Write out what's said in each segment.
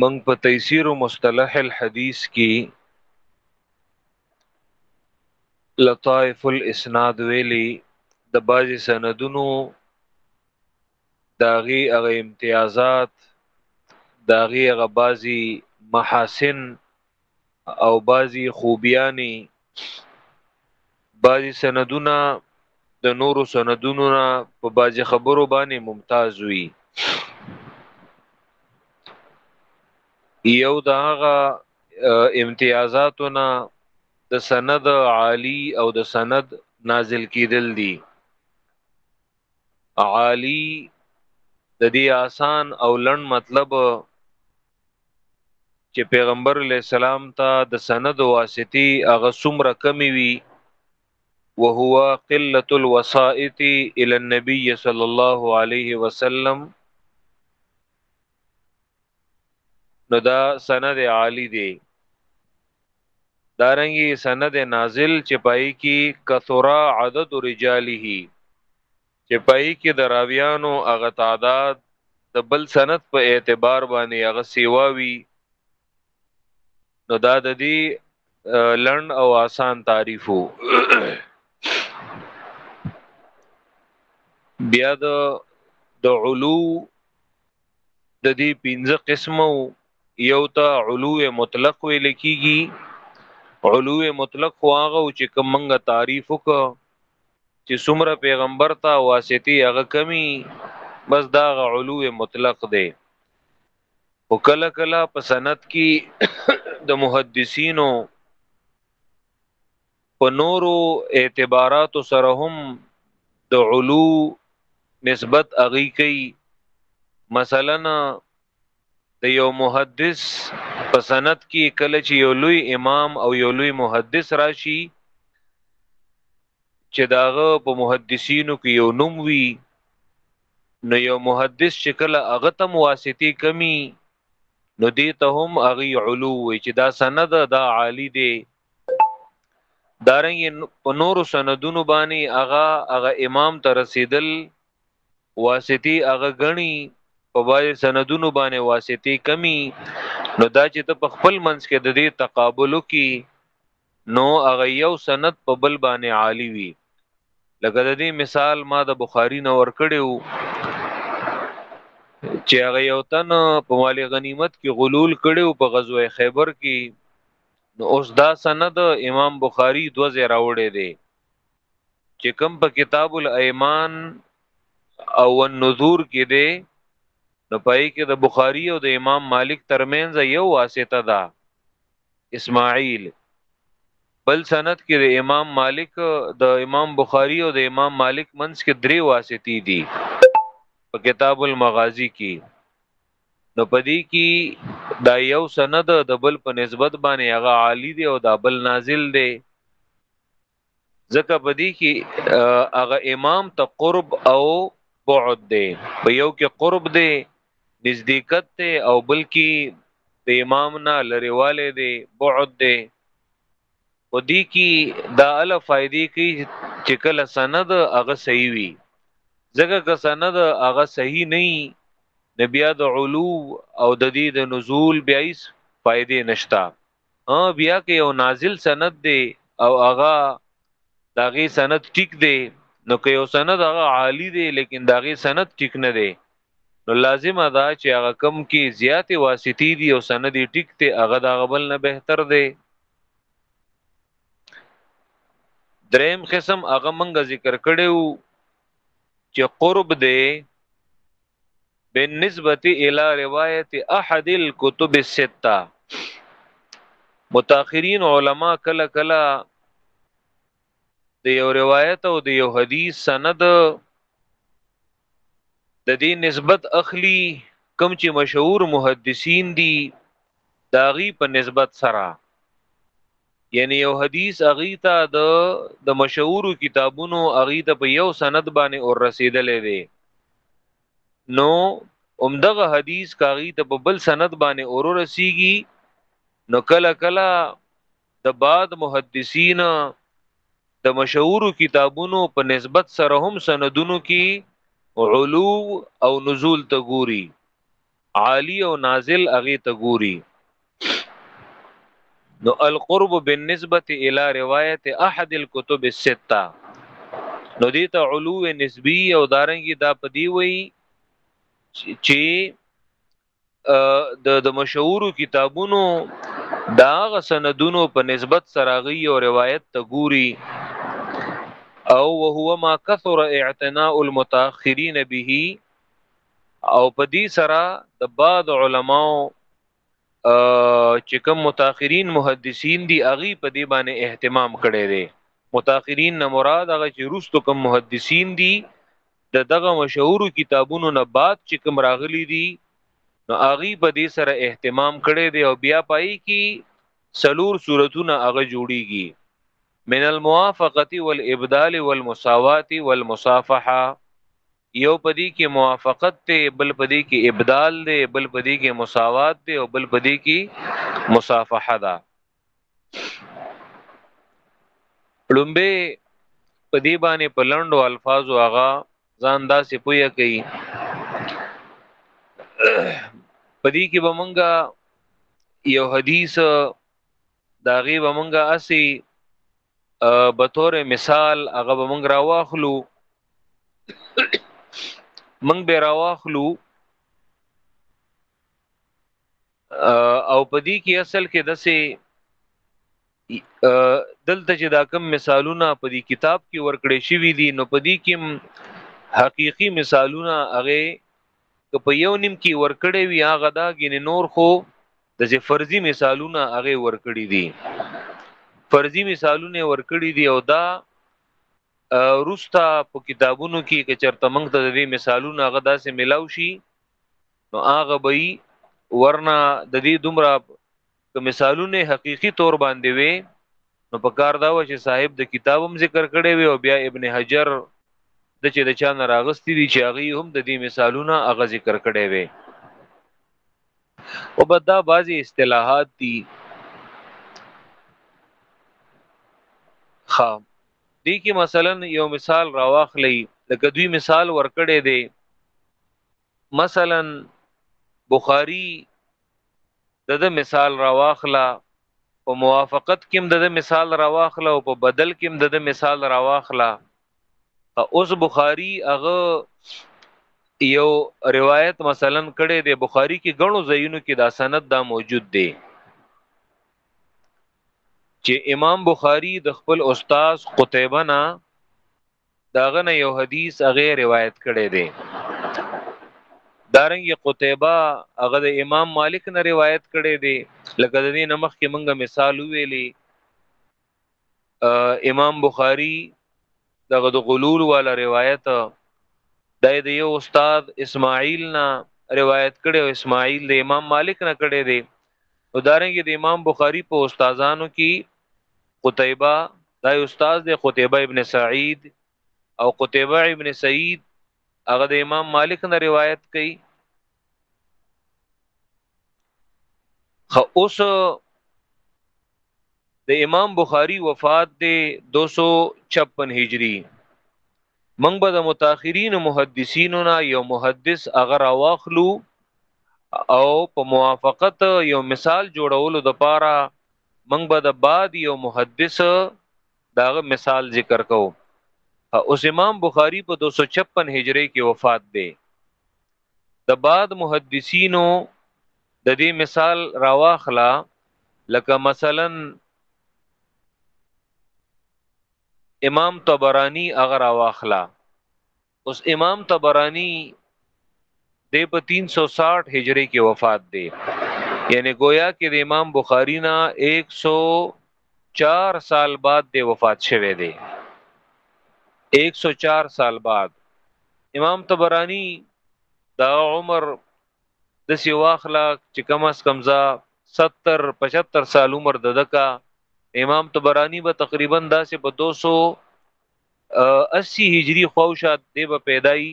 موږ په تيسير مصطلح الحديث کې لطائف الاسناد ویلي د بعضی سندونو داغي هغه امتیازات داغي هغه بعضی محاسن او بعضی خوبیانی بعضی سندونه د نورو سندونو نه په بعضی خبرو باندې ممتاز وي یو د هغه امتیازاتونه د سند عالی او د سند نازل کیدل دي عالی د دې آسان او لړن مطلب چې پیغمبر علی السلام ته د سند واسطي هغه څومره کمی وي وهو قله الوسائط الى النبي صلى الله عليه وسلم نو دا سند عالی دی دارنګي سند نازل چې پای کې کثرا عدد رجاله چې پهی کې د راویانو هغه تعداد د بل سند په اعتبار باندې هغه سیوا وي نو دا د دې لړن او آسان تعریفو بیا د د علو د دې پنځه قسمه یو ته علو مطلق ویل کیږي علو مطلق واغه او چې کومنګه تعریف وک چې څومره پیغمبر ته واسطي هغه کمی بس دا علو مطلق دی او کله کله په سند کې د محدثینو په نورو اعتبارات سره هم د علو نسبت اغي کوي مثلا د یو محدث په سند کې کله چې یو لوی امام او یو لوی محدث راشي چې داغه په محدثینو کې یو نوم وي نو یو محدث چې کله هغه تم واسطي کمی نو دې ته هم اغي علو وي چې دا سند دا عالی دی دارنګ په نورو سندونو باندې هغه هغه امام ته رسیدل واسطي هغه غني په باندې سندونو باندې واسطي کمی نو دا چې ته په خپل منځ کې د دې تقابل کی نو هغه یو سند په بل باندې عالی وي لکه د دې مثال ما د بخاری نه ور کړیو چې هغه یو تن په مال غنیمت کې غلول کړیو په غزوه خیبر کې نو اوس دا سند امام بخاری دو ځای راوړی دی چې کوم په کتاب الایمان او النذور کې دی نو پای کې د بخاری او د امام مالک ترمنځ یو واسطه ده اسماعیل بل سند کې د امام مالک د امام بخاری او د امام مالک منځ کې درې واسطې دي په کتاب المغازی کې نو پدې کې دا یو سند د بل په نسبت باندې هغه عالی دی او دا بل نازل دی ځکه پدې کې هغه امام ته قرب او بعد دی په یو کې قرب دی نزدېکت دی او بل کې د امام نه لریواله دی بعد دی په دې کې دا ال فائدې کې چې کله سند هغه صحیح وي ځکه که سند هغه صحیح نه وي د بیا د علو او د دې د نزول بیا هیڅ فائدې نشتا ها بیا کې یو نازل سند دی او هغه داغه سند ټیک دی نو که یو سند هغه عالی دی لیکن داغه سند ټیک نه دی نو لازم ادا چې هغه کم کې زیاتې واسطې دي او سند ټیک ته هغه دا غبل نه بهتر دی دریم قسم هغه منګه ذکر کړو چې قرب دی بالنسبه الى روایت احد الكتب السته متأخرین علما کله کله د یو روایت او د یو حدیث سند د دې نسبت اخلي کم چې مشهور محدثین دي داغي په نسبت سره یعنی یو حدیث اغي ته د د مشهور کتابونو اغي ته په یو سند باندې اور رسیدلې دی نو اومدغه حدیث کاغي ته په بل سند باندې اور رسیږي نو کله کله د بعد محدثین د مشهور کتابونو په نسبت سره هم سندونو کې علو او نزول ته ګوري عالی او نازل هغه ته ګوري نو القرب بالنسبه الى روایت احد الكتب السته نو دې ته علو نسبی او دارنګي دا پدی وی چې د د مشهور کتابونو دا غ سندونو په نسبت سراغي او روایت ته ګوري او وهو ما كثر اعتناء المتاخرين به او په دې سره د بعض علماو چې کوم متأخرین محدثین دي اغي په دې باندې اهتمام کړي دي متأخرین نه مراد هغه چې روستو کوم محدثین دي د دغه مشهور کتابونو نه بعد چې کوم راغلي دي نو اغي په دې سره اهتمام کړي دي او بیا پای کې سلور صورتونه هغه جوړیږي من الموافقه والابدال والمساوات والمصافحه یو پدی کې موافقت ته بل پدی کې ابدال دی بل پدی کې مساوات دی او بل پدی کې مصافحه ده لومبه په دې باندې په لندو الفاظو هغه ځان داسې پوهه کوي په دې کې به مونږه یو حدیث داغي به مونږه اسی به تور مثال هغه به مونږ راواخلو موږ به راواخلو او پدې کې اصل کې دسه دلته چې دا کم مثالونه په دې کتاب کې ورکړې شوی دي نو په دې کې حقيقي مثالونه هغه که په یو نیم کې ورکړې وي هغه دا غن نور خو د چې فرضي مثالونه هغه ورکړې دي فرضي مثالونه ورکړې دي او دا روستا په کتابونو کې که چرته موږ ته د مثالونه هغه داسې ملاو شي نو هغه به ورنه د دې دومره که مثالونه حقيقي تور باندې وي نو په کار دا و چې صاحب د کتابم ذکر کړي وي او بیا ابن حجر د چې د چا نه راغستې دي چې هغه هم د دې مثالونه هغه ذکر کړي وي او بس دا بعضی اصطلاحات دي خا دې کې مثلا یو مثال راواخلئ لکه دوی مثال ورکړی دی مثلا بخاری د د مثال راواخلا په موافقت کې د د مثال راواخلا او په بدل کې د د مثال راواخلا اوس بخاری هغه یو روایت مثلا کړي دی بخاری کې غنو زینو کې دا سند دا موجود دی چې امام بخاری د خپل استاد قتیبه نه داغه نه یو حدیث هغه روایت کړي دی دارنګ قتیبه هغه د امام مالک نه روایت کړي دی لکه د دې نمخ کې مونږه مثال ویلی امام بخاری دغه د غلول والا روایت د دې یو استاد اسماعیل نه روایت کړي او اسماعیل د امام مالک نه کړي دي او دارنګ د امام بخاری په استادانو کې قتیبه دا استاد د قتیبه ابن سعید او قتیبه ابن سعید هغه د امام مالک نه روایت کوي خو اوس د امام بخاری وفات دی 256 هجری منګ به د متأخرین محدثینو نه یو محدث هغه راواخلو او په موافقت یو مثال جوړولو د پاره منګ به د بعد یو محدث داغه مثال ذکر کو اوس امام بخاری په 256 هجری کې وفات دی د بعد محدثینو د دې مثال راواخلا لکه مثلا امام طبرانی اگر راواخلا اوس امام طبرانی د په 360 هجری کې وفات دی یعنی گویا کې د امام بخاری نه 104 سال بعد دی وفات شوه دی 104 سال بعد امام طبرانی دا عمر د سی واخلا چې کم اس کم زا 70 75 سال عمر ددکا امام طبرانی به تقریبا داسې په 200 80 هجری خوښه دی به پیدای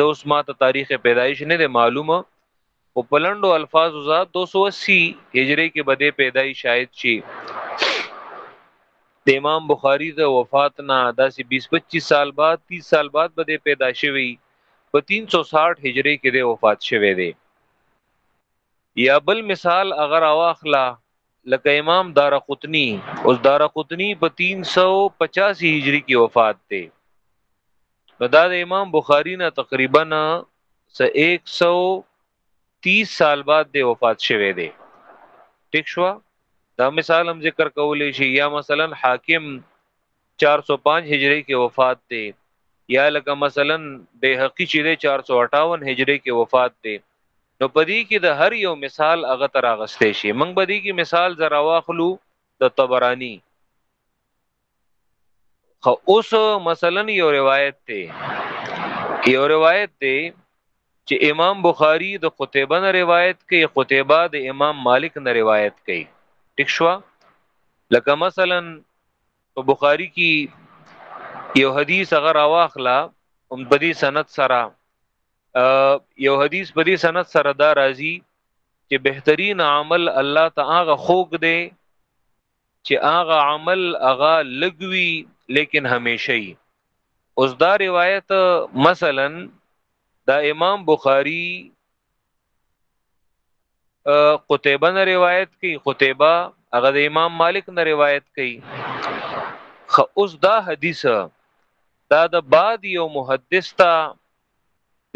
د اوس ماته تاریخ پیدایش نه دی معلومه او پلندو الفاظ زا 280 هجری کې بده پیدای شاید شي د امام بخاری د وفات نه داسې 20 25 سال بعد 30 سال بعد بده پیدا شوی په 360 هجری کې د وفات شوی دی یا بل مثال اگر اواخلا لکه امام دارقطنی اوس دارقطنی په 385 هجری کې وفات دی نو دا د امام بخاری نه تقریبا س 130 سال بعد دی وفات شوه دی ټیک شو دا مثال هم ذکر کولې شي یا مثلا حاکم 405 هجری کې وفات دی یا لکه مثلا بیهقی چې دی 458 هجری کې وفات دی نو پدې کې د هر یو مثال هغه تر اغستې شي موږ به دې کې مثال زرا واخلو د طبرانی خو اوس مثلا یو روایت دی یو روایت دی چې امام بخاری د قتيبه نه روایت کوي قتيبه د امام مالک نه روایت کوي ټیک شو لکه مثلا په بخاری کې یو حدیث هغه راواخلا هم په دې سند سره یو حدیث په دې سند سره دا راځي چې بهترین عمل الله تعالی خوګ دی چې هغه عمل هغه لګوي لیکن همیشه ای اوس دا روایت مثلا دا امام بخاری قتیبه نه روایت کوي قتیبه هغه د امام مالک نه روایت کوي خو اوس دا حدیث دا د بعد یو محدث ته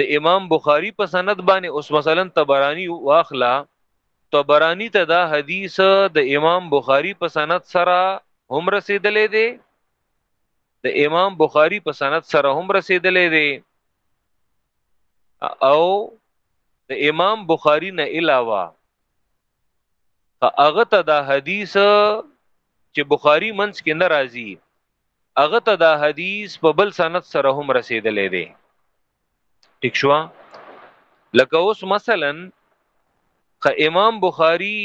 د امام بخاری په سند باندې اوس مثلا تبرانی واخلا تبرانی ته دا حدیث د امام بخاری په سند سره هم رسیدلې دی د امام بخاری په سند سره هم رسیدلې دی او د امام بخاری نه علاوه هغه ته دا حدیث چې بخاری منځ کې ناراضي هغه ته دا حدیث په بل سند سره هم رسیدلې دی ټیک شو لکه اوس مثلا خ امام بخاری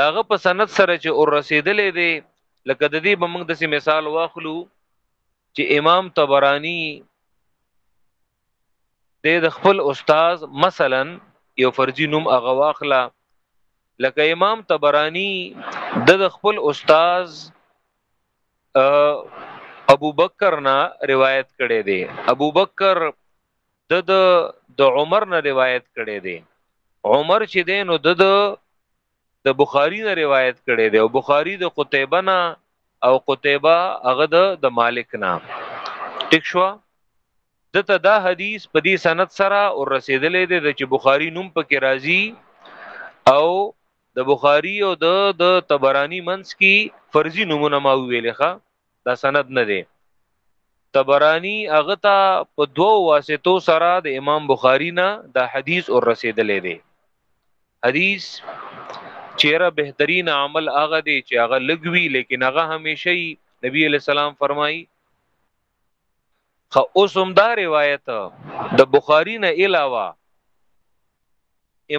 داغه په سند سره چې اور رسیدلې دی لکه د دې بمنګ د مثال واخلو چې امام طبرانی د خپل استاد مثلا یو فرضی نوم هغه واخلا لکه امام طبرانی د خپل استاد ابو بکر نه روایت کړي دي ابو بکر د د عمر نه روایت کړي دي عمر چې دین نو د د بخاری نه روایت کړي دي او بخاری د قتيبه نه او قتيبه هغه د د مالک نه ټیک شو دته دا حدیث په دې سند سره او رسیدلې ده چې بخاری نوم پکې راځي او د بخاری او د د تبرانی منس کی فرضی نمونه ما ویلې ښا دا سند نه دی تبرانی هغه ته په دوو واسطو سره د امام بخاری نه دا حدیث اور رسیدلې دی حدیث چیرې بهترین عمل هغه دی چې هغه لګوي لیکن هغه همیشه نبی علیہ السلام فرمایي خو اوس هم دا روایت د بخاری نه علاوه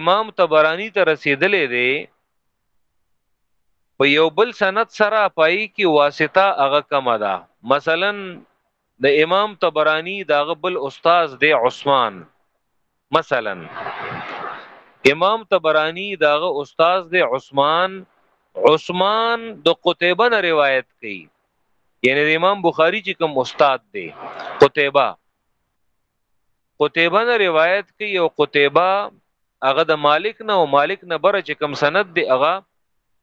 امام تبرانی ته رسیدلې دی په یو بل سند سره پای کې واسطه هغه کم ده مثلا د امام تبرانی داغه بل استاد دی عثمان مثلا امام طبرانی داغه استاد دی عثمان عثمان د قتيبه نه روایت کوي یعنی د امام بخاری چې کوم استاد دی قتيبه قتيبه نه روایت کوي او قتيبه هغه د مالک نه او مالک نه بره چې کوم سند دی هغه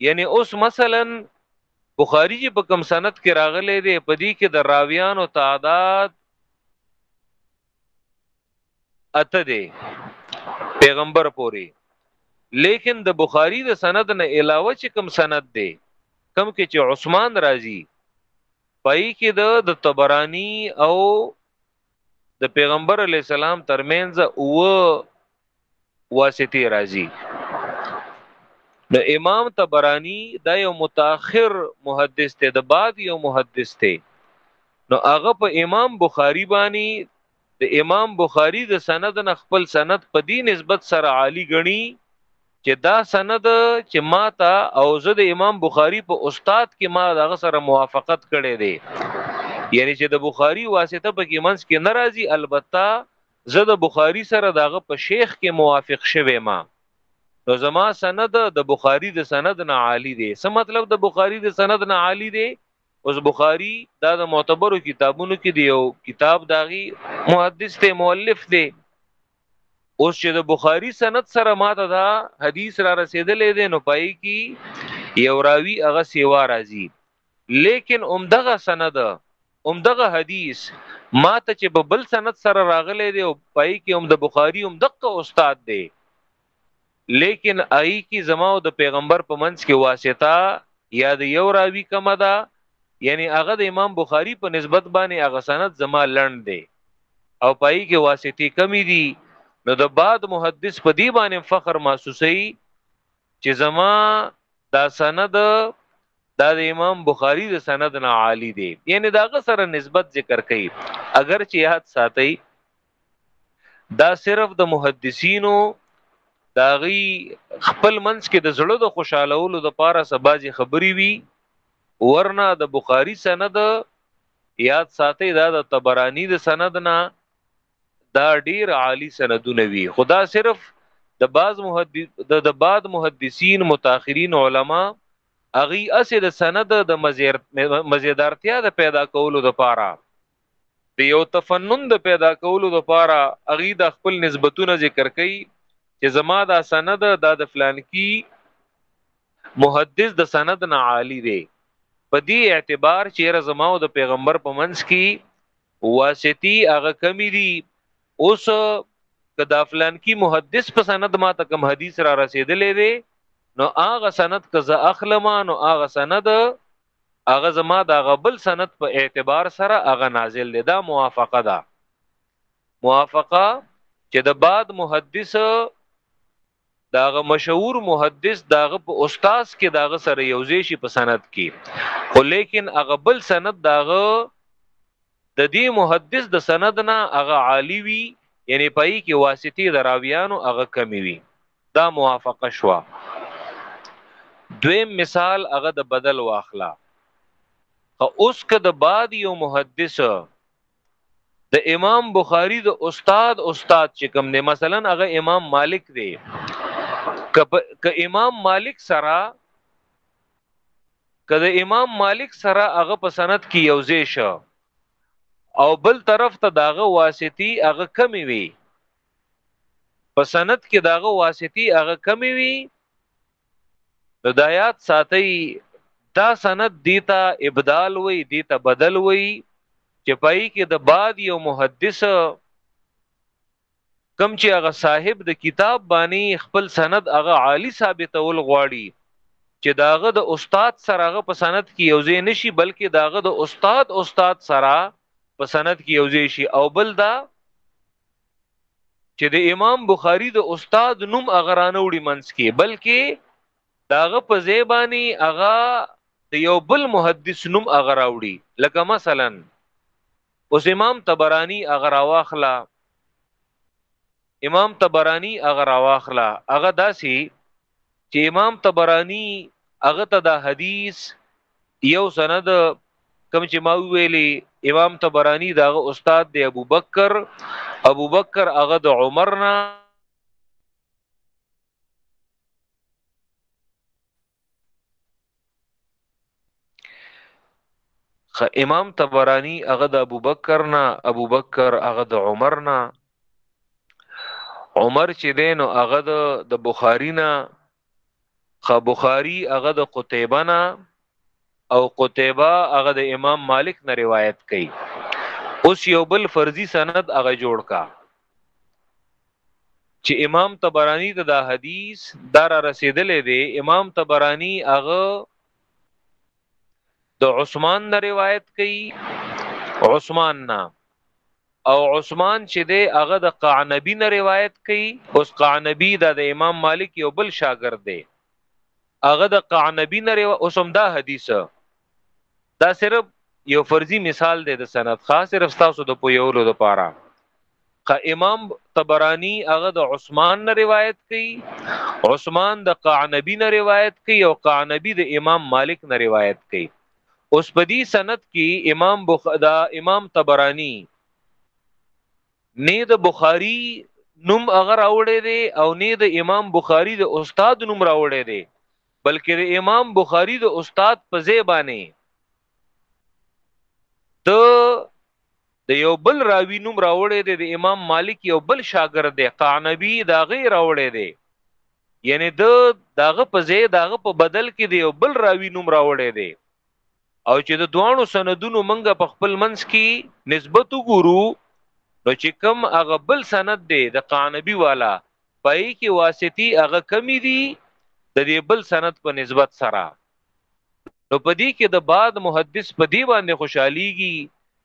یعنی اوس مثلا بخاری چې په کوم سند کې راغلی دی په دې کې د راویانو تعداد اته دی پیغمبر پوری لیکن د بخاری د سند نه علاوه چې کم سند دی کم کې چې عثمان راضی پای کې د د طبرانی او د پیغمبر علی السلام ترمنځ او واسطه راځي د امام تبرانی دا یو متأخر محدث ته د بعد یو محدث ته نو هغه په امام بخاری باندې د امام بخاری د سند نه خپل سند په دې نسبت سره عالی غني چې دا سند چې ما ته او زه د امام بخاری په استاد کې ما دغه سره موافقت کړي دي یعنی چې د بخاری واسطه په کې منځ کې ناراضي البته زه د بخاری سره د هغه په شیخ کې موافق شوی ما نو زما سند د بخاری د سند نه عالی دی څه مطلب د بخاری د سند نه عالی دی اوس بخاری دا د معتبرو کتابونو کې دی او کتاب داغي محدث ته مؤلف دی اوس چې د بخاری سند سره ماته دا حدیث را رسیدلې دی نو پای کې یو راوی هغه سیوا راځي لیکن همدغه سند همدغه حدیث ماته چې په بل سند سره راغلی دی او پای کې هم د بخاری هم دغه استاد دی لیکن آی کی زما او د پیغمبر په منځ کې واسطه یا د یو راوی کمه ده یعنی هغه د امام بخاری په نسبت باندې هغه سند زما لړند دی او پای کې واسطه کمی دي نو د بعد محدث په دی باندې فخر محسوسي چې زما دا سند دا د امام بخاری د سند نه عالی دی یعنی داغه سره نسبت ذکر کوي اگر چې یاد ساتي دا صرف د محدثینو داغي خپل منځ کې د زړه د خوشالولو د پاره سبازي خبري وي ورنه د بخاری سند یاد ساتي دا د تبرانی د سند نه دا ډیر عالی سندونه وي خدا صرف د بعض محدث د بعد محدثین متأخرین علما هغوی اسې د سند د مزیدارتیا د پیدا کولو لپاره د یو تفنن د پیدا کولو لپاره هغوی د خپل نسبتونه ذکر کوي چې زما دا سند دا د فلان کی محدث د سند نه عالی دی په دې اعتبار چې رزما او د پیغمبر په منځ کې واسطي هغه کمی دي اوس که دا فلان کی محدث په سند ما ته کوم حدیث را رسیدلې وي نو هغه سند که زه اخلم نو هغه سند هغه زما دا غبل سند په اعتبار سره هغه نازل دی دا موافقه ده موافقه چې د بعد محدث د هغه مشهور محدث د هغه په استاد کې د هغه سره یوځای شي په سند کې خو لیکن هغه بل سند د هغه د دې محدث د سند نه هغه عالی وي یعنی پای کې واسطه د راویانو هغه کمی وي دا موافقه شوه دویم مثال هغه د بدل واخلا اوس که د باد یو محدث د امام بخاری د استاد استاد چې کوم دی مثلا هغه امام مالک دی که امام مالک سره که د امام مالک سره هغه په سند کې یوځې شو او بل طرف ته داغه واسطي هغه کمی وي په سند کې داغه واسطي هغه کمی وي نو دا یاد ساتئ دا سند دیتا ابدال وی دیتا بدل وی چې پای کې د بعد یو محدث کم چې هغه صاحب د کتاب باندې خپل سند هغه عالی ثابتول غواړي چې داغه د استاد سره هغه په سند کې یوځې نشي بلکې داغه د استاد استاد سره په سند کې یوځې شي او بل دا چې د امام بخاری د استاد نوم هغه رانه وړي منځ کې بلکې داغه په زیبانی هغه د یو بل محدث نوم هغه راوړي لکه مثلا اوس امام تبرانی هغه راواخلا امام تبرانی هغه راواخلا هغه داسي چې امام طبرانی هغه ته دا حدیث یو سند کوم چې ما ویلي امام طبرانی دا استاد دی ابو بکر ابو بکر هغه د عمر نه خ امام تبرانی هغه د ابوبکر نه ابوبکر هغه د عمر نه عمر چې دین او هغه د بخاری نه خ بخاری هغه د قتیبه نه او قتیبه هغه د امام مالک نه روایت کړي اوس یو بل فرضي سند هغه جوړ کا چې امام طبرانی ته دا حدیث دار رسیدلې دی امام طبرانی هغه د عثمان نه روایت کوي عثمان نه او عثمان چې دی هغه د قعنبی نه روایت کوي اوس قعنبی دا د امام مالک یو بل شاګرد دی هغه د قعنبی نه اوس هم دا حدیث دا صرف یو فرضي مثال دی د سند خاص صرف تاسو د پویولو لپاره خ امام طبرانی هغه د عثمان نه روایت کړي عثمان د قعنبی نه روایت کړي او قعنبی د امام مالک نه روایت کړي اوس په دې سند کې امام بخدا امام طبرانی نه د بخاری نوم هغه راوړی دی او نه د امام بخاری د استاد نوم راوړی دی بلکې د امام بخاری د استاد په ځای باندې د د یو بل راوی نوم راوړی دی د امام مالک یو بل شاګرد دی قعنبی دا غي راوړی دی یعنی د داغه په ځای داغه په بدل کې دی یو بل راوی نوم راوړی دی او چې د دوانو سندونو منګه په خپل منځ کې نسبت وګورو نو چې کم هغه بل سند دی د قانبي والا پای کې واسطي هغه کمی دي د دې بل سند په نسبت سره نو په دې کې د بعد محدث په دې باندې خوشحاليږي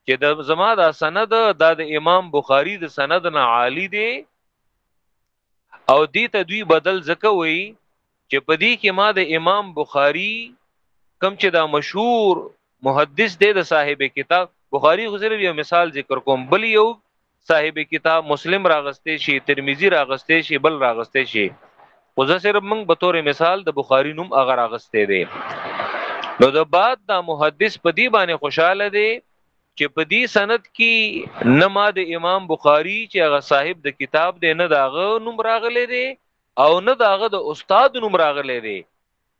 چې د زما دا سند د امام بخاری د سند نه عالی دی او دې ته دوی بدل ځکه وایي چې په دې کې ما د امام بخاری کم چې دا مشهور محدث دی د صاحب کتاب بخاری خو صرف یو مثال ذکر کوم بل یو صاحب کتاب مسلم راغسته شي ترمذی راغسته شي بل راغسته شي خو زه صرف موږ به تور مثال د بخاری نوم هغه راغسته دی نو د بعد دا محدث په دې باندې خوشاله دی چې په دې سند کې نه ما د امام بخاری چې هغه صاحب د کتاب دی نه داغه نوم راغلی دی او نه داغه د استاد نوم راغلی دی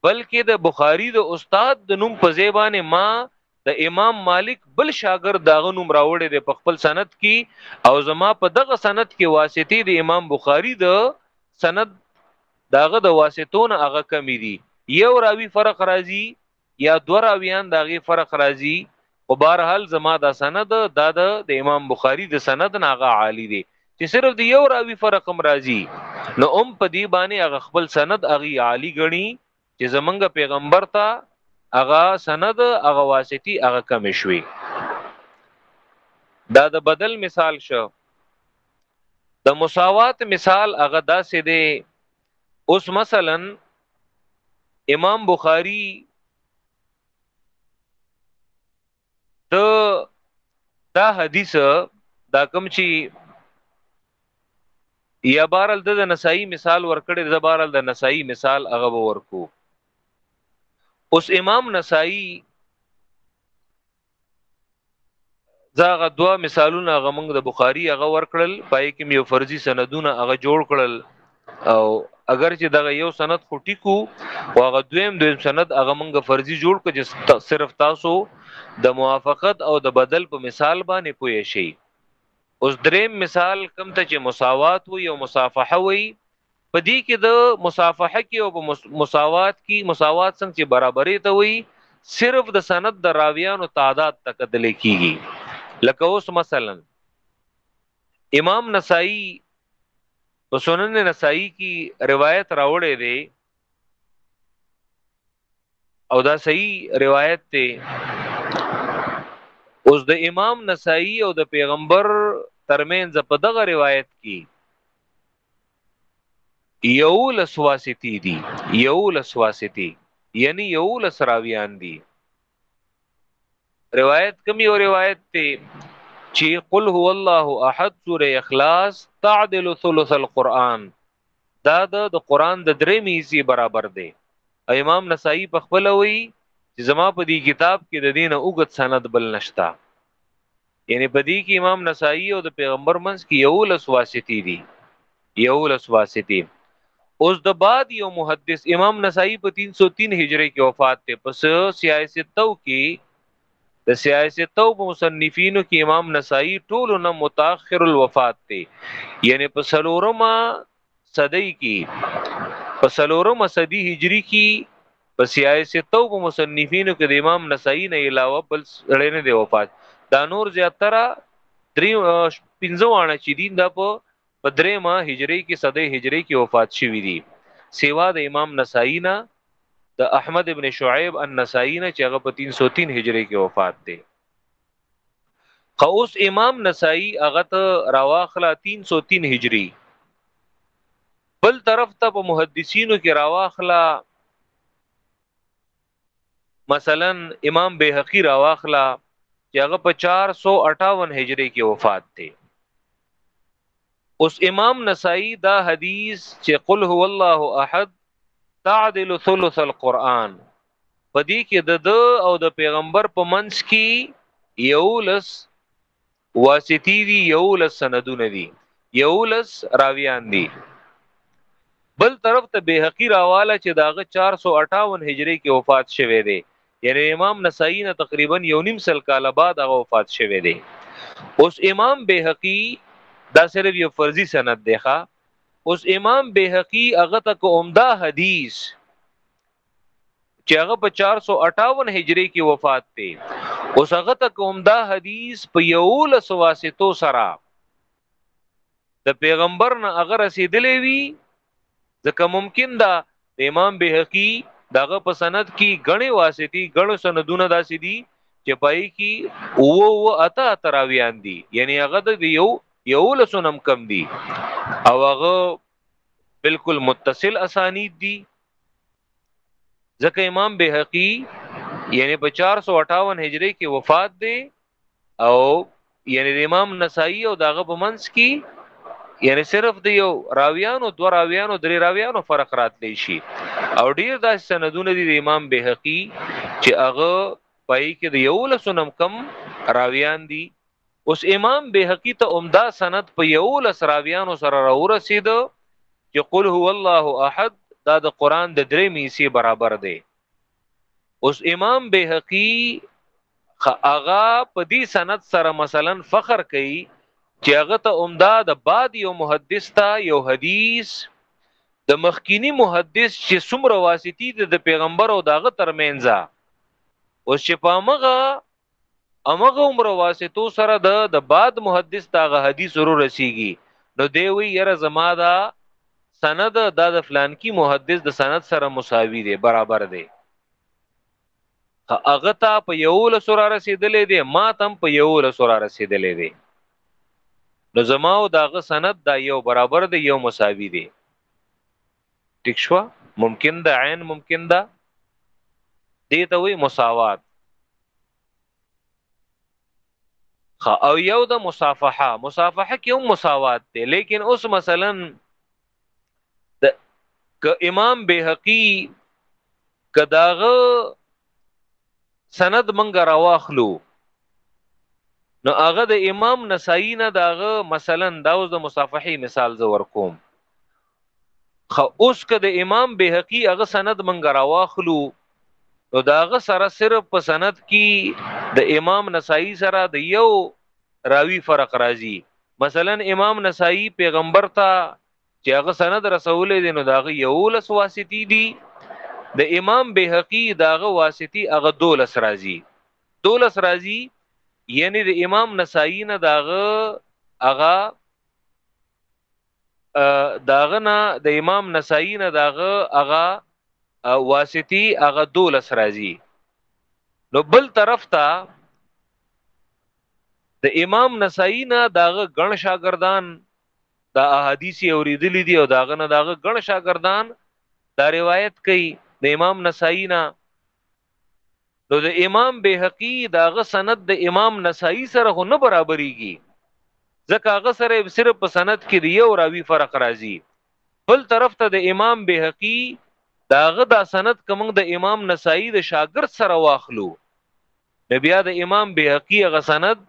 بلکې د بخاری د استاد د نوم په زیبانه ما د امام مالک بل شاګرد داغه نوم راوړی دی په خپل سند کې او زما په دغه سند کې واسطه د امام بخاری د سند داغه د واسطونه هغه کمی دی یو راوی فرق راځي یا دو راویان دا غي فرق راځي او بهرحال زما دا سند دا د امام بخاری د سند ناغه عالی دی چې صرف د یو راوی فرق هم راځي نو ام په دی باندې هغه خپل سند اغي عالی غني چې زمنګ پیغمبر ته هغه سند هغه واسطي هغه کم شوي دا د بدل مثال شو د مساوات مثال هغه داسې دی اوس مثلا امام بخاری د دا حدیث دا کوم چې یا بارل د نسائی مثال ورکړي د بارل د نسائی مثال هغه ورکو اوس امام نسائی داغه دوا مثالونه هغه موږ د بخاری هغه ورکړل پای کې یو فرضي سندونه هغه جوړ کړل او اگر چې دغه یو سند خو ټیکو او هغه دویم دویم سند هغه موږ فرضي جوړ کړ چې صرف تاسو د موافقت او د بدل په مثال باندې پوه شئ اوس دریم مثال کم ته چې مساوات وي او مصافحه وي په دې کې د مصافحه کې او په مساوات کې مساوات څنګه چې برابرې ته وي صرف د سند د راویانو تعداد تکدل کیږي لکه اوس مثلا امام نسائی په سنن نسائی کې روایت راوړې دی او دا صحیح روایت ته اوس د امام نسائی او د پیغمبر ترمنځ په دغه روایت کې یولس واسطی دی یولس واسطی یعنی یولس راویان دی روایت کمی او روایت تی چی قل هو الله احد سوره اخلاص تعدل ثلث القرآن دا د قرآن د درې میزی برابر دی امام نسائی په خپل وی چې زما په دې کتاب کې د دینه اوګت سند بل نشتا یعنی په دې کې امام نسائی او د پیغمبر منځ کې یو لس واسطي دي یو لس واسطي اوس د بعد یو محدث امام نسائی په 303 هجری کې وفات ته پس سیاستو کې د سیاستو په مصنفینو کې امام نسائی ټولو نه متأخر الوفات ته یعنی په سلورمه صدۍ کې په سلورمه صدی هجری کې په سیاستو په مصنفینو کې د امام نسائی نه علاوه بل سړی نه دی وفات دا نور زیاتره درې پنځه وانه چې دین دا په په درېمه هجری کې صدې هجری کې وفات شوی دی سیوا د امام نسائی نه د احمد ابن شعیب النسائی نه چې هغه په 303 هجری کې وفات دی قوس امام نسائی هغه ته راواخلا 303 هجری بل طرف ته په محدثینو کې راواخلا مثلا امام بیهقی راواخلا چې هغه په 458 هجری کې وفات دی اوس امام نسائی دا حدیث چې قل هو الله احد تعدل ثلث القرآن پدې کې د د او د پیغمبر په منځ کې یو لس واسطي دي یو لس سندونه دي یو لس راویان دي بل طرف ته به حقی راواله چې داغه 458 هجری کې وفات شوه دی یعنی امام نسائی نه تقریبا یو نیم سل کاله بعد هغه وفات شوه دی اوس امام بهقی دا صرف یو فرضی سند دی ښا اوس امام بهقی هغه تک عمده حدیث چې هغه په 458 هجری کې وفات دی اوس هغه ته کوم دا حدیث په یو لس واسطو سره د پیغمبر نه هغه رسیدلی وی ځکه ممکن دا امام بهقی دغه په سند کې غني واسطي غنو سندونه داسې دي چې پای کې او او اتا تراویان دي یعنی هغه د یو یو لسونم کم دي او هغه بالکل متصل اسانید دي ځکه امام بهقي یعنی په 458 هجری کې وفات دی او یعنی د امام نسائی او داغه په منځ کې یعنی صرف د یو راویانو دو راویانو درې راویانو فرق راتلی شي او ډیر داسې سندونه دي د امام بهقي چې هغه پای کې د یو لسونم کم راویان دي اوس امام بهقي ته عمدا سند په یو لس راویانو سره را ورسید چې قل هو الله احد دا د قران د درې میسي برابر دی اوس امام بهقي اغا په دې سند سره مثلا فخر کوي چې هغه ته عمدا د باد یو محدث ته یو حدیث د مخکینی محدث چې څومره واسطي د پیغمبر او داغه ترمنځه اوس چې په مغه امغه عمر واسطو سره د د بعد محدث تاغه حدیث ورو رسیږي نو دی وی یره زما دا سند دا د فلان کی محدث د سند سره مساوی دی برابر دی هغه ته په یو لسره رسیدلې دی ما تم په یو لسره رسیدلې دی نو زما او داغه سند دا یو برابر دی یو مساوی دی ټیک شو ممکن ده عین ممکن ده دې ته وی مساوات خا او یو د مصافحه مصافحه کې هم مساوات دی لیکن اوس مثلا د ک امام بهقي کداغه سند منګه راواخلو نو هغه د امام نسائی نه داغه مثلا دا اوس د مصافحه مثال زور کوم خو اوس که د امام بهقي هغه سند منګ راواخلو نو داغه سره صرف په سند کې د امام نسائی سره د یو راوی فرق راځي مثلا امام نسائی پیغمبر ته چې هغه سند رسولې دي نو داغه یو لس واسطي دي د امام بهقي داغه واسطي هغه دولس راځي دولس راځي یعنی د امام نسائی نه داغه هغه داغه نه د امام نسائی نه داغه اغا واسطی اغا دولس راځي نو بل طرف ته د امام نسائی نه داغه غن شاګردان دا احادیث اوریدلې دي او داغه نه داغه غن شاګردان دا روایت کوي د امام نسائی نه نو د امام بهقي داغه سند د امام نسائی سره خو نه برابرېږي ځکه هغه سره صرف په سند کې دی او راوی فرق راځي بل طرف ته د امام بهقي داغه دا سند کوم د امام نسائی د شاګرد سره واخلو نو بیا د امام بهقي هغه سند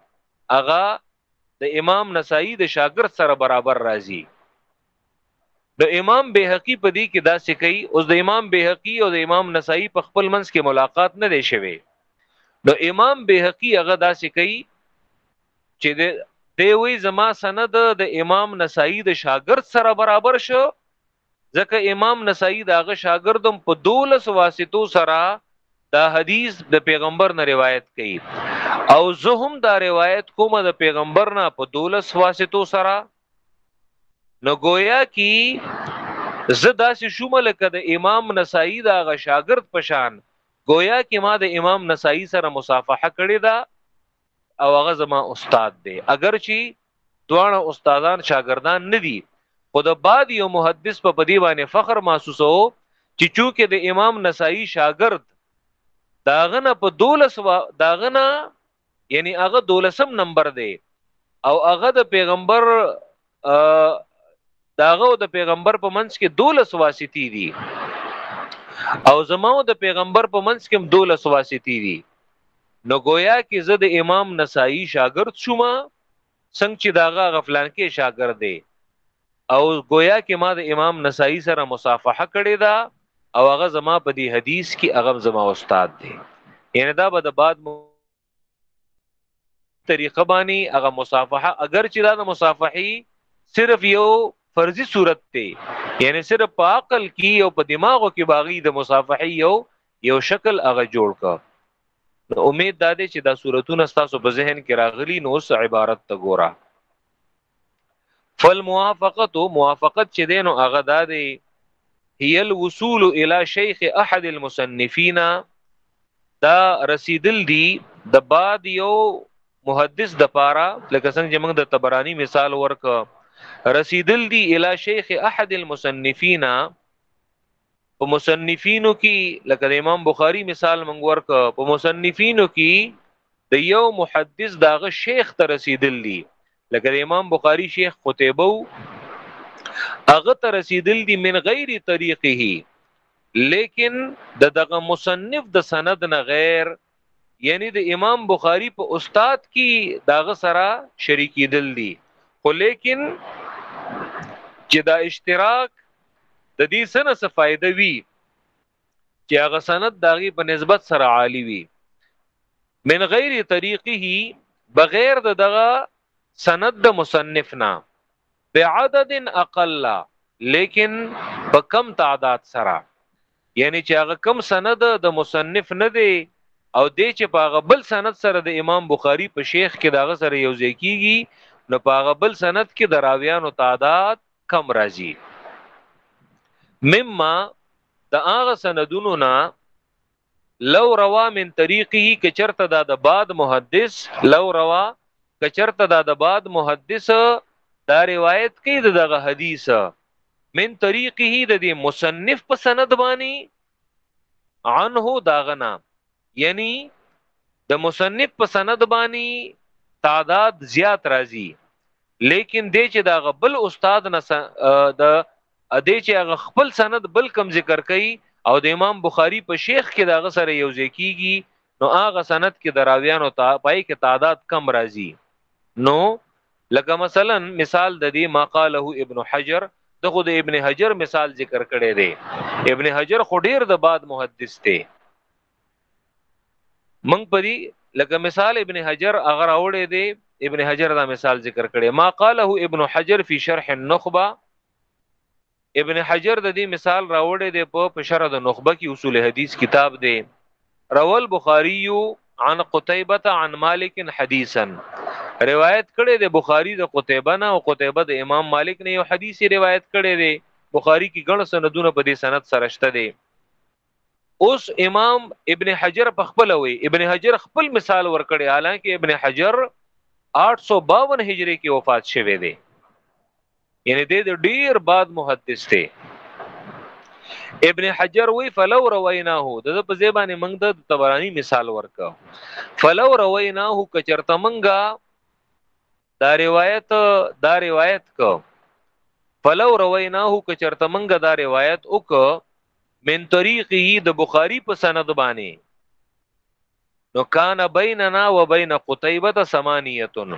هغه د امام نسائی د شاګرد سره برابر راځي د امام بهقي په دې کې دا څه کوي اوس د امام بهقي او د امام نسائی په خپل منځ کې ملاقات نه دی شوی نو امام بهقي هغه دا څه کوي چې د دی وی زما سند د امام نسائی د شاګرد سره برابر شو ځکه امام نسائی داغه شاګردم په 12 واسطو سره دا حدیث د پیغمبر نه روایت کړي او زه هم دا روایت کوم د پیغمبر نه په 12 واسطو سره نو گویا کی زه داسې شوم لکه د امام نسائی دا غ شاګرد پشان گویا کی ما د امام نسائی سره مصافحه کړې ده او هغه زما استاد دی اگر چی دواړه استادان شاګردان نه دي خو د بعد یو محدث په پدی باندې فخر محسوسو چې چونکه د امام نسائی شاګرد داغنه په دولس و داغنه یعنی هغه دولسم نمبر دی او هغه د پیغمبر داغه او د پیغمبر په منځ کې دولس واسطي دي او زما او د پیغمبر په منځ کې هم دولس واسطي دي نو گویا کې زه د امام نسائی شاګرد شوم څنګه چې دا هغه غفلانکې شاګرد دی او گویا کې ما د امام نسائی سره مصافحه کړې ده او هغه زما په دې حدیث کې هغه زما استاد دی یعنی دا به د بعد م... طریقه باندې هغه مصافحه اگر چې دا د مصافحي صرف یو فرضي صورت دی یعنی صرف په عقل کې او په دماغو کې باغی د مصافحي یو یو شکل هغه جوړ کا نو امید دا دی چې دا صورتونه ستاسو په ذهن کې راغلي نو اوس عبارت ته ګوره فالموافقت موافقت چې دینو هغه دا دی هي الوصول الى شیخ احد المصنفین دا رسیدل دی د بعد یو محدث د پاره لکه څنګه چې موږ د تبرانی مثال ورک رسیدل دی الی شیخ احد المصنفین په مصنفینو کې لکه د امام بخاری مثال مونږ ورک په مصنفینو کې د یو محدث داغه شیخ ته رسیدل دي لکه د امام بخاری شیخ قتیبه هغه ته رسیدل دي من غیر طریقه لیکن د دغه مصنف د سند نه غیر یعنی د امام بخاری په استاد کې داغه سره شریکی دل دي خو لیکن چې دا اشتراک د دې سره څه فائدہ وی چې هغه سند داغي په نسبت سره عالی وی من غیر طریقه بغیر د دغه سند د مصنف نه بعدد اقل لیکن په کم تعداد سره یعنی چې هغه کم سند د مصنف نه دی او دی چې په هغه بل سند سره د امام بخاری په شیخ کې دغه سره یو ځای کیږي نو په هغه بل سند کې د راویانو تعداد کم راځي مما د هغه سندونو نه لو روا من طریقه کچرته دا د بعد محدث لو روا کچرته دا د بعد محدث دا روایت کوي دغه حدیث من طریقه د دې مصنف په سند باندې عنه داغنا یعنی د مصنف په سند باندې تعداد زیات راځي لیکن دې چې دا غبل استاد نه د ادي چې هغه خپل سند بل کم ذکر کوي او د امام بخاری په شیخ کې داغه سره یو ځای کیږي نو هغه سند کې دراویانو ته پای کې تعداد کم راځي نو لکه مثلا مثال د دې مقاله ابن حجر د خود ابن حجر مثال ذکر کړي دی ابن حجر خو ډیر د بعد محدث دی من پدی لکه مثال ابن حجر اگر اوړې دی ابن حجر دا مثال ذکر کړي ما قاله ابن حجر فی شرح النخبه ابن حجر د دې مثال راوړې دی په شرح د نخبه کې اصول حدیث کتاب دی روال بخاری عن قتیبه عن مالک حدیثا روایت کړي دی بخاری د قتیبه نه او قتیبه د امام مالک نه یو حدیث روایت کړي دی بخاری کې ګڼ سندونه په دې سند سره شته دي اوس امام ابن حجر په خپل وی ابن حجر خپل مثال ورکړي حالانکه ابن حجر 852 هجری کې وفات شوه دی یعنی د ډیر بعد محدث دی ابن حجر وی فلو رویناه د په زیبانه موږ د تبرانی مثال ورکاو فلو رویناه کچرته موږ دا روایت دا روایت کو فلو رویناه که چرته منګه دا روایت وک من طریقه د بخاری په سند باندې نو کان بیننا و بین قتیبه ته سمانیتون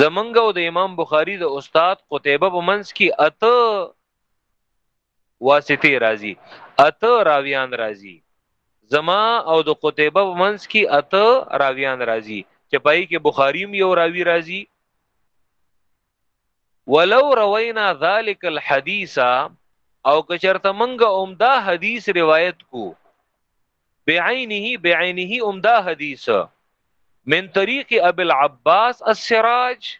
زمنګ او د امام بخاری د استاد قتیبه په منس کې اته واسطه راضی اته راویان راضی زما او د قتيبه منس کی اته راویان راضی چې پای کې بخاری یو راوی راضی ولو روینا ذالک الحدیث او کچرته منګه اومدا حدیث روایت کو بعینه بعینه امدا حدیث من طریق ابو العباس السراج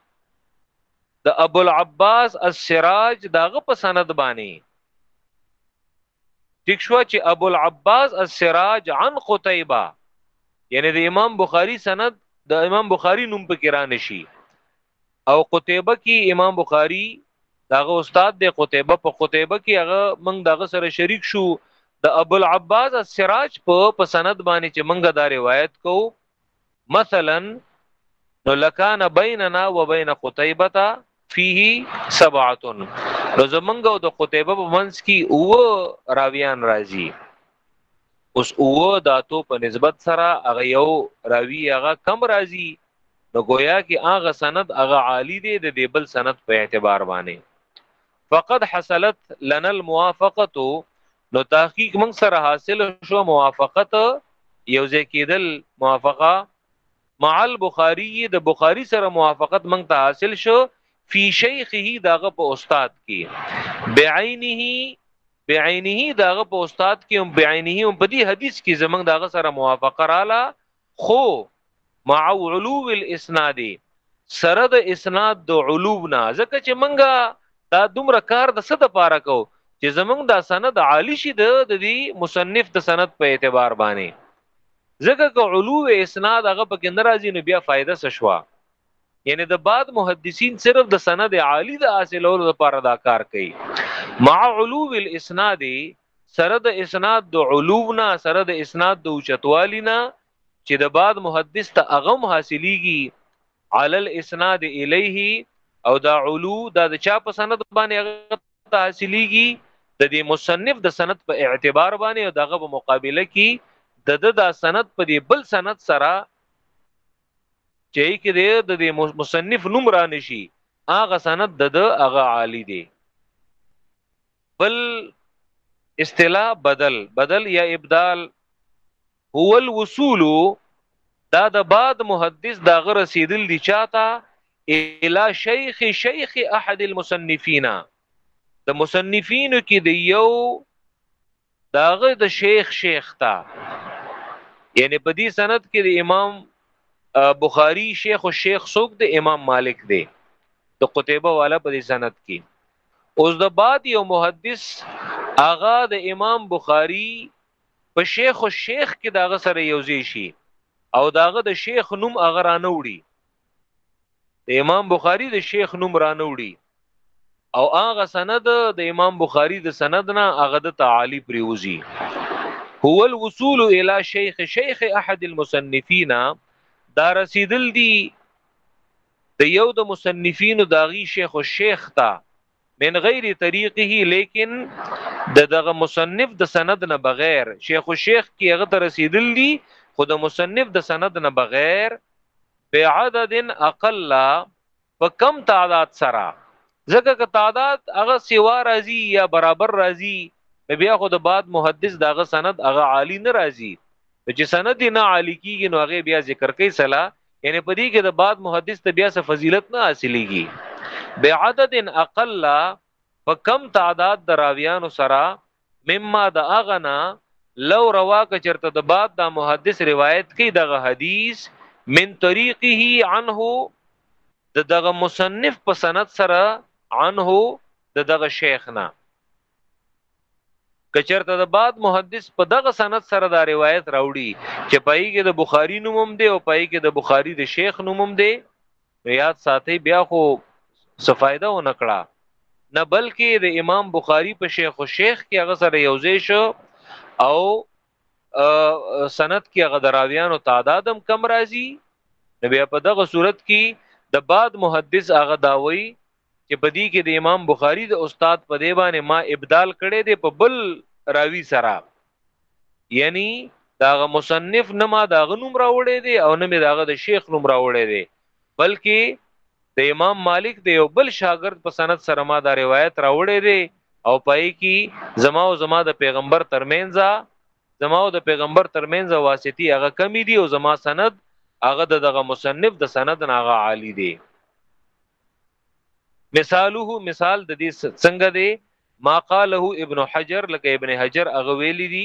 د ابو العباس السراج داغه په سند باندې ټیک شو چې ابو العباس السراج عن قتيبه یعنی د امام بخاری سند د امام بخاری نوم په کې را نشي او قتيبه کې امام بخاري داغه استاد دی قتيبه په قتيبه کې هغه موږ دغه سره شریک شو د ابو العباس السراج په په سند باندې چې موږ دا روایت کو مثلا نو لکان بیننا وبین قتيبه فيه سبعه نو زمونږ او د قتيبه په منځ کې او راویان راځي اوس او داتو په نسبت سره هغه یو راوی هغه کم راځي نو گویا کې هغه سند هغه عالی دی د دې بل سند په اعتبار باندې فقط حصلت لنا الموافقه نو تحقیق موږ سره حاصل شو موافقت یو ځای کېدل موافقه مع البخاری د بخاری سره موافقت موږ ته حاصل شو فی شیخه داغه په استاد کې بعینه بعینه داغه په استاد کې هم بعینه هم په دې حدیث کې زمنګ داغه سره موافقه رااله خو مع علو الاسناد سره د اسناد د علو نه ځکه چې منګه دا دومره کار د څه د پاره کو چې زمونږ دا سند عالی شي د دې مصنف د سند په اعتبار باندې ځکه که علو اسناد هغه پکې ناراضي نو بیا فائدہ څه شو یعنی د بعد محدثین صرف د سند عالی د حاصلولو لپاره دا کار کوي مع علو الاسناد سره د اسناد د علونا سره د اسناد د اوچتوالینا چې د بعد محدث ته اغم حاصلېږي علی الاسناد الیه او دا علو دا د چا په سند باندې حاصلېږي د دې مصنف د سند په اعتبار باندې او دغه په مقابله کې د د دا سند په دې بل سند سره چې کې د دې مصنف نوم را نشي هغه سند د د هغه عالی دی بل اصطلاح بدل بدل یا ابدال هو الوصول دا د بعد محدث دا غ رسیدل دي چاته الی شیخ شیخ احد المصنفین د مصنفینو کې د یو دا غي د شیخ شیخ تا یعنی په دې سند کې د امام بخاری شیخ او شیخ سوق د امام مالک دی د قتیبه والا په دې سند کې اوس د بعد یو محدث اغا د امام بخاری په شیخ او شیخ کې داغه سره یوځی شي او داغه د شیخ نوم اغه رانه وړي د امام بخاری د شیخ نوم رانه وړي او هغه سند د امام بخاری د سند نه هغه د تعالی پریوزی هو الوصول الى شیخ شیخ احد المصنفین دا رسیدل دی د یو د مصنفین داغي شیخ او شیخ تا من غیر طریقه لیکن د دغه مصنف د سند نه بغیر شیخ الشیخ کې هغه ته رسیدل دي خو د مصنف د سند نه بغیر په عدد اقل په کم تعداد سره ځکه که تعداد هغه سیوا راځي یا برابر راځي بیا خو د بعد محدث دغه سند هغه عالی نه راځي چې سند نه عالی کیږي نو هغه بیا ذکر کوي سلا یعنی په دې کې د بعد محدث ته بیا څه فضیلت نه حاصلېږي بعدد اقل په کم تعداد د راویانو سره مما د اغنا لو روا ک چرته د بعد د محدث روایت کې دغه حدیث من طریقه عنه د دغه مصنف په سند سره عنه د دغه شیخ نه کچرته د بعد محدث په دغه سند سره دا روایت راوړي چې پای کې د بخاری نومم دی او پای کې د بخاری د شیخ نومم دی یاد ساتي بیا خو سفایده و نکړه نه بلکې د امام بخاری په شیخ او شیخ کې هغه سره یوځای شو او سند کې هغه دراویانو تعدادم کم راځي نو بیا په دغه صورت کې د بعد محدث هغه داوي چې په دې کې د امام بخاری د استاد په دی باندې ما ابدال کړي دی په بل راوی سره یعنی داغه مصنف نه ما داغه نوم راوړی دی او نه می داغه د شیخ نوم راوړی دی بلکې د امام مالک دی او بل شاګرد په سند سره ما دا روایت راوړی دی او پای کې زما او زما د پیغمبر ترمنځ زما او د پیغمبر ترمنځ واسطي هغه کمی دی او زما سند هغه دغه مصنف د سند ناغه عالی دی مثاله مثال د دې څنګه دی ما قاله ابن حجر لکه ابن حجر هغه ویلی دی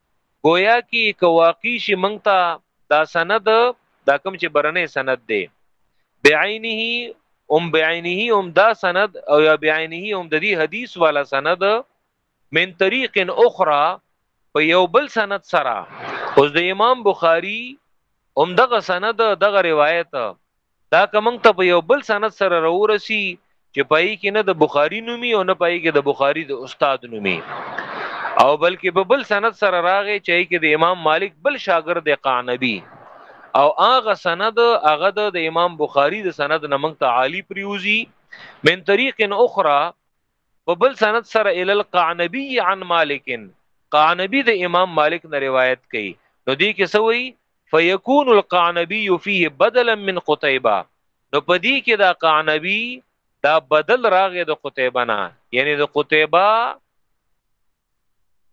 گویا کی که واقع شي مونږ ته دا سند دا کوم چې برنه سند دی بعینه ام بعینه ام دا سند او یا بعینه ام د دې حدیث والا سند من طریق اخرى په یو بل سند سره اوس د امام بخاری ام دغه سند دغه روایت دا که موږ ته په یو بل سند سره راورسی چې پای کې نه د بخاری نومي او نه پای کې د بخاری د استاد نومي او بلکې په بل سند سره راغی چې کې د امام مالک بل شاګرد قعنبی او هغه سند هغه د امام بخاری د سند نه موږ ته عالی پریوزی من طریق اخرى په بل سند سره ال القعنبي عن مالک قعنبي د امام مالک نه روایت کړي نو دې کې سوي فيكون القعنبي فيه بدلا من قتيبه نو په دې کې دا قعنبي دا بدل راغې د قتيبه نه یعنی د قتيبه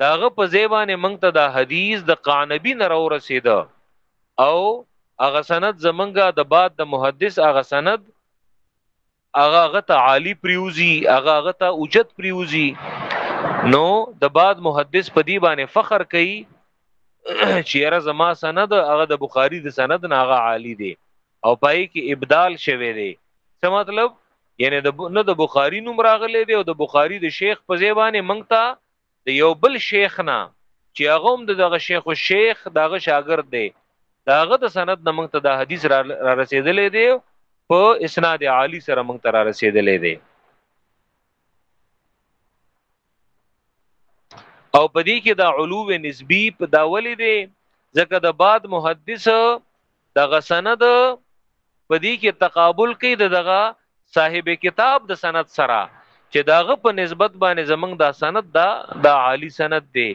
داغه په زیبانه مونږ ته دا حدیث د قعنبي نه راو رسید او هغه سند زمونږه د بعد د محدث هغه سند هغه هغه ته عالی پریوزی هغه هغه ته اوجت پریوزی نو د بعد محدث په دی باندې فخر کوي چې را زما سند هغه د بخاری د سند نه هغه عالی دی او پای کې ابدال شوه دی څه مطلب یعنی د نه د بخاری نوم راغلی دی او د بخاری د شیخ په زیبانه منګتا د یو بل شیخ نه چې هغه هم دغه شیخ او شیخ دغه شاګرد دی داغه د سند نه موږ ته دا حدیث را رسیدلې دی په اسناد عالی سره موږ ته را رسیدلې دی او په دې کې دا علو نسبی په داولې دی ځکه د بعد محدث دغه سند پدی کې تقابل کوي دغه صاحب کتاب د سند سره چې داغه په نسبت باندې زمنګ دا سند دا دا عالی سند دی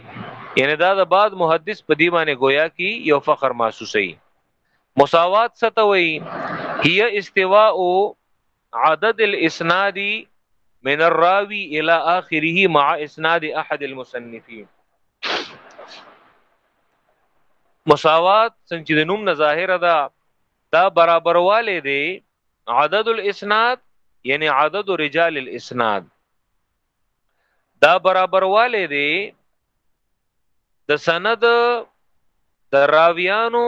یعنی دا د بعد محدث په دی باندې گویا کی یو فخر محسوسي مساوات ستوي هي استواء عدد الاسناد من الراوي الى اخره مع اسناد احد المصنفين مساوات څنګه د نوم نه ظاهر ده دا برابرواله دی عدد الاسناد یعنی عدد رجال الاسناد دا برابرواله دی د سند د راویانو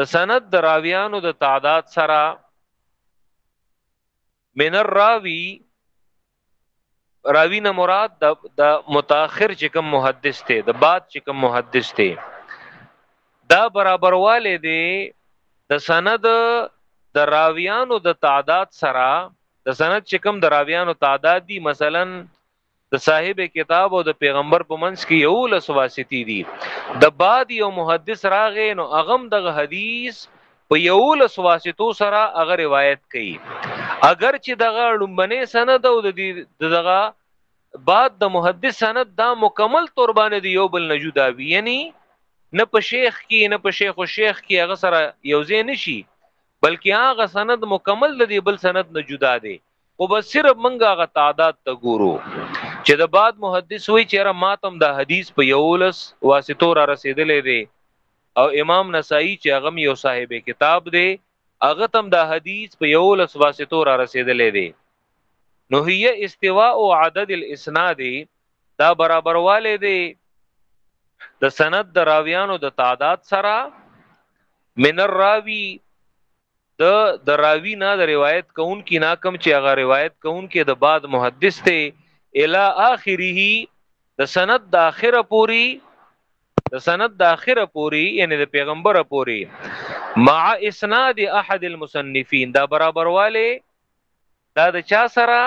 د سند د راویانو د تعداد سره من الراوی راوی نه مراد د د متأخر چې کوم محدث ته د بعد چې کوم محدث ته دا برابرواله دی د سند د راویانو د تعداد سره د سند چې کوم د راویانو تعداد دي مثلا د صاحب کتاب او د پیغمبر په منځ کې یو لس واسطي دي د بعد یو محدث راغې نو اغم دغه حدیث په یو لس واسطو سره هغه روایت کوي اگر چې دغه لومبنه سند او د دغه بعد د محدث سند دا مکمل تور باندې دی یو بل نه جدا وي یعنی نه په شیخ کې نه په شیخ او شیخ کې هغه سره یو ځای نشي بلکې هغه سند مکمل د دې بل سند نه جدا دی خو بس صرف منګه غ تعداد ته ګورو چې د بعد محدث وی چې را ماتم د حدیث په یولس واسطو را رسیدلې دی او امام نسائی چې هغه یو صاحب کتاب دی هغه تم د حدیث په یولس واسطو را رسیدلې دی نو هي استواء عدد الاسناد دا برابرواله دی د سند د راویانو د تعداد سره من الراوی د د راوی نه د روایت کون کی نا کم چې هغه روایت کون کې د بعد محدث ته الی اخره د سند د اخره پوری د سند د اخره پوری یعنی د پیغمبر پوری مع اسناد احد المصنفین دا برابرواله دا د چا سره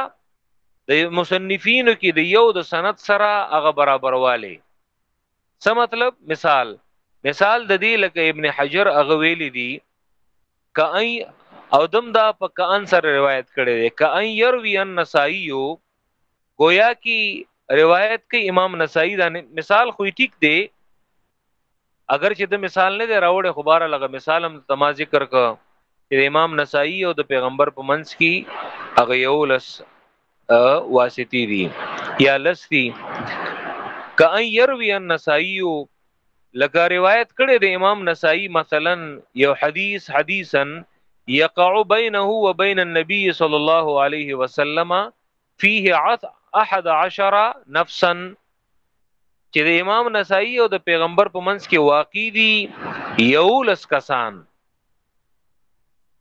د مصنفینو کې د یو د سند سره هغه برابرواله څه مطلب مثال مثال د دې لکه ابن حجر هغه ویل دي کای او دم دا په کان سره روایت کړي دي کای يروي النسائی گویا کی روایت کې امام نسائی دا مثال خو ټیک دی اگر چې د مثال نه دی راوړی خو بار لغه مثال هم ته ما ذکر ک چې امام نسائی او د پیغمبر په منځ کې هغه یو لس واسطي دي یا لس دي کأن يروي النسائی لکه روایت کړي د امام نسائی مثلا یو حدیث حدیثا يقع بينه وبين النبي صلى الله عليه وسلم فيه عث احد عشر نفسا چې د امام نسائی او د پیغمبر په منځ کې واقع دي یو لس کسان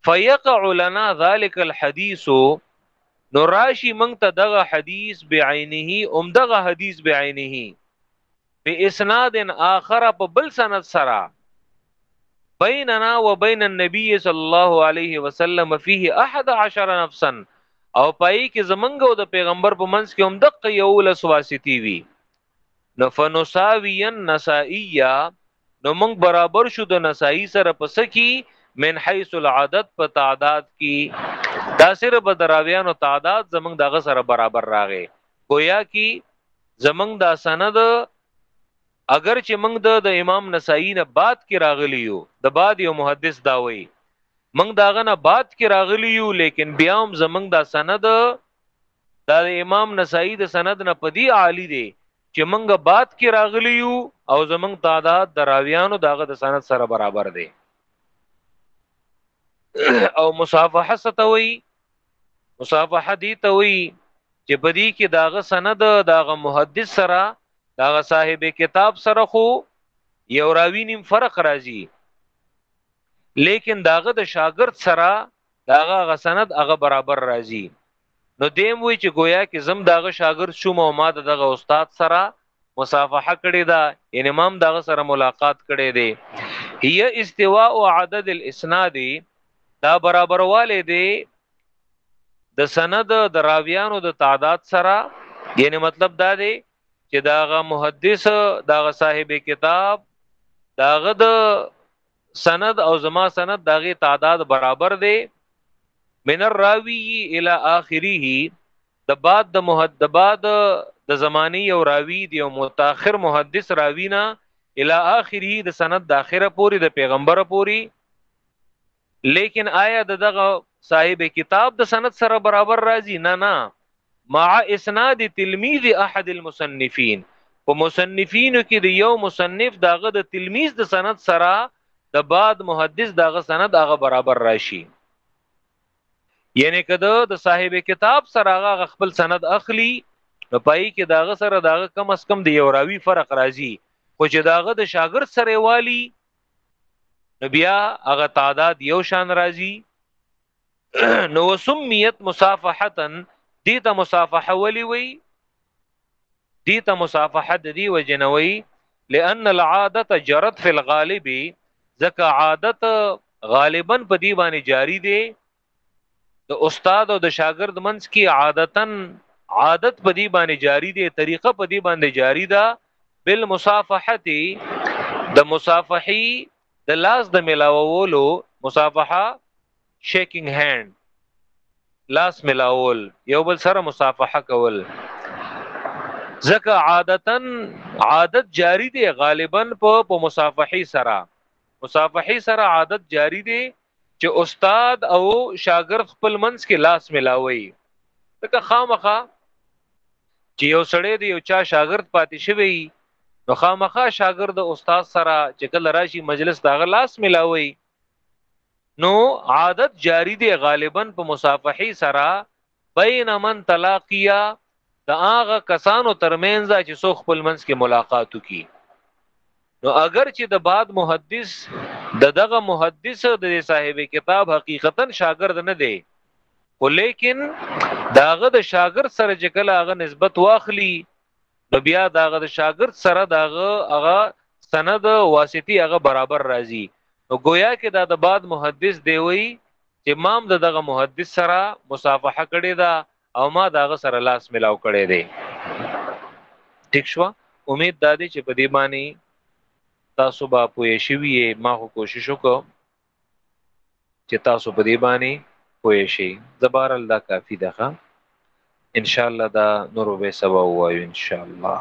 فیقع لنا ذلك الحديث نو راشي مونږ ته دغه حدیث بعینه اوم دغه حدیث بعینه په اسناد اخر په بل سند سره بیننا و بین النبی صلی الله علیه وسلم فيه 11 نفسا او پای کې زمنګ او د پیغمبر په منځ کې هم دقه یو لس واسطي وي نو فنساویا نسائیه نو موږ برابر شو د نسائی سره پس کی من حيث العدد په تعداد کی دا سره بدراویانو تعداد زمنګ دغه سره برابر راغې گویا کی زمنګ دا سند اګر چې موږ د د امام نسائی نه بعد کې راغلی یو د بعد یو محدث دا وایي موږ داغه نه بعد کې راغلی یو لیکن بیا هم زمنګ دا سند دا د امام نسائی د سند نه پدی عالی دی چې موږ بعد کې راغلی یو او زمنګ تعداد د راویانو داغه د سند سره برابر دی او مصافحه ستوي مصافحه دي ته وی چې بدی کې داغه سند داغه محدث سره داغه صاحب کتاب سره خو یو راوی نیم فرق راځي لیکن داغه د شاګرد سره داغه غسند هغه برابر راځي نو دیم وی چې گویا کې زم داغه شاګرد شوم او ما دغه استاد سره مصافحه کړی دا ان امام دغه سره ملاقات کړی دی هي استواء عدد الاسناد دا برابرواله دی د سند د راویانو د تعداد سره یعنی مطلب دا دی چې داغه محدث داغه صاحب کتاب داغه د سند او زما سند داغه تعداد برابر دی من الراوی الی اخره د بعد د محدباد د زمانی او راوی دی او متأخر محدث راوینا الی اخره د سند د اخره پوری د پیغمبر پوری لیکن آیا دغه صاحب کتاب د سند سره برابر راځي نه نه مع اسناد تلمیذ احد المصنفین په مصنفینو کې د یو مصنف داغه د تلمیذ د سند سره د بعد محدث داغه سند هغه برابر راشي یعنی کده د صاحب کتاب سره هغه خپل سند اخلي نو پای کې داغه سره داغه کم اس کم د یو راوی فرق راځي خو چې داغه د شاګرد سره والی نو بیا هغه تعداد یو شان راځي نو سمیت مصافحه دې ته مصافحه ولي وي دې ته مصافحه د دې وجنوي لأن العاده جرت في الغالب ځکه عادت غالبا په دې باندې جاری دی د استاد او د شاګرد منځ کې عادتن عادت په دې باندې جاری دی طریقه په دې باندې جاری ده بالمصافحه د مصافحي د لاس د ملاوولو مصافحه شیکینګ هاند لاس ملاول یو بل سره مصافحه کول ځکه عادتا عادت جاری دی غالبا په په مصافحه سره مصافحه سره عادت جاری دی چې استاد او شاګرد خپل منځ کې لاس ملاوي ځکه خامخه چې یو سړی دی یو چا شاګرد پاتې شوی نو خامخه شاګرد د استاد سره چې کله راشي مجلس داغه لاس ملاوي نو عادت جاری دی غالبا په مصافحي سره بین من تلاقیا د هغه کسانو ترمنځ چې سو خپل منځ کې ملاقات وکي نو اگر چې د بعد محدث د دغه محدث د صاحب کتاب حقیقتا شاګرد نه دی خو لیکن داغه د شاګرد سره چې کله هغه نسبت واخلي نو بیا داغه د شاګرد سره داغه هغه سند واسطي هغه برابر راځي نو گویا کې دا د بعد محدث دی وی چې مام د دغه محدث سره مصافحه کړې ده او ما داغه سره لاس ملاو کړې ده ټیک شو امید دا دی چې په دې باندې تاسو به پوه شئ ما خو کوشش وکړ چې تاسو په دې باندې پوه شئ زبر الله کافی ده ان شاء الله دا نور به سبا وایو ان شاء الله